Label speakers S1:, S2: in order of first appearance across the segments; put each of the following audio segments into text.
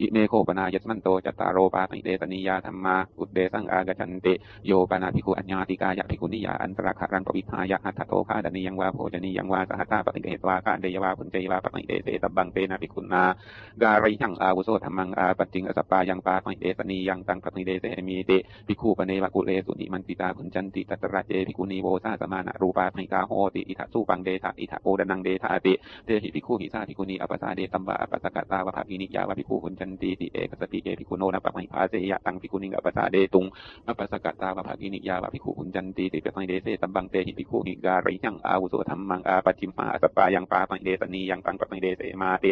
S1: อิเมโข ปะนายัสมันโตจัตตาโรปาฏิเทสะนียาธัมมาอุทเทสังอาคัจฉันติโย ปะนะ ภิกขุอัญญาติกายะภิกขุนิยาอันตะระฆะรัง ปะวิฏฐายะหัตถะโต ขาทะนียังวาโภชะนียังวา สะหัตถา ปะฏิคคะเหตวา ขาเทยยะ วา ภุญเชยยะ วา ปะฏิเทเสตัพพังเตนะภิกขุนา คารัยหังอาวุโสธัมมังอาปัชชิง อะสัปปายังปาฏิเทสะนียังตัง ปะฏิเทเสมีติ ภิกขู ปะเนวะ กุเลสุนิมันติตา ภุญชันติตัตระเจภิกขุนีโวสาสะมานะรูปา ฐิตาโหติอิธะ สูปัง เทถะอิธะโอทะนัง เทถาติเตหิภิกขูหิสาภิกขุนี อะปะสาเทตัพพา อะปะสักกะ ตาวะภะคินิยาวะภิกขู ภุญชันตีติเอกัสสะปิเจ ภิกขุโนนัปปะฏิภาเสยยะตังภิกขุนิง อะปะสาเทตุง อะปะสักกะ ตาวะภะคินิยาวะภิกขู ภุญชันตีติปะฏิเทเสตัพพังเตหิภิกขูหิ คารัยหังอาวุโสธัมมังอาปัชชิมหา อะสัปปายังปาฏิเทสะนียังตัง ปะฏิเทเสมาติ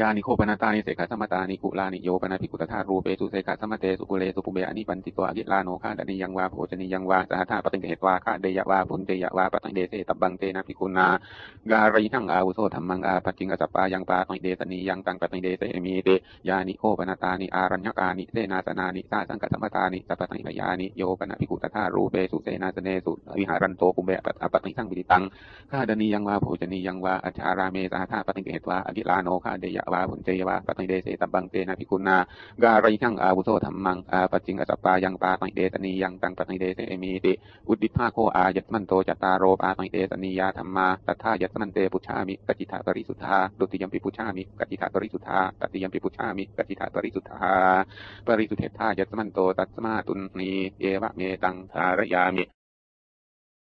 S1: ยานิโข ปะนะ ตานิเสกขะสัมมะตานิกุลานิโย ปะนะ ภิกขุตะถารูเปสุเสกขะสัมมะเตสุกุเลสุปุพเพ อะนิมันติโต อะคิลาโน ขาทะนียังวาโภชะนียังวา สะหัตถา ปะฏิคคะเหตวา ขาเทยยะ วา ภุญเชยยะ วา ปะฏิเทเสตัพพังเตนะภิกขุนาคารัยหังอาวุโสธัมมังอาปัชชิง อะสัปปายังปาฏิเทสะนียังตัง ปะฏิเทเสมีติ ยานิโข ปะนะ ตานิอารัญญะกานิเสนาสะนานิสาสังกะสัมมะตานิสัปปะฏิภะยานิโย ปะนะ ภิกขุตะถารูเปสุเสนาสะเนสุวิหะรันโต ปุพเพ อัปปะฏิสังวิทิตัง ขาทะนียังวาโภชะนียังวาอัชฌาราเม สะหัตถา ปะฏิคคะเหตวาอะคิลาโน ขาเทยยะ วา ภุญเชยยะ วา ปะฏิเทเสตัพพังเตนะภิกขุนา คารัยหังอาวุโสธัมมังอาปัชชิง อะสัปปายังปาฏิเทสะนียังตัง ปะฏิเทเสมีติอุดิภาโคอายัตมันโตจัตตารโรปาติเดสนียาธรรมาตัทธายัตมันเตปุชามิกจิตาปริสุทธาดุติยมปิปุชามิกจิตาปริสุทธาตติยมปิปุชามิกจิตาปริสุทธาปริสุทธายัตมันโตตัสมาตุนีเอวะเมตังธารยามิ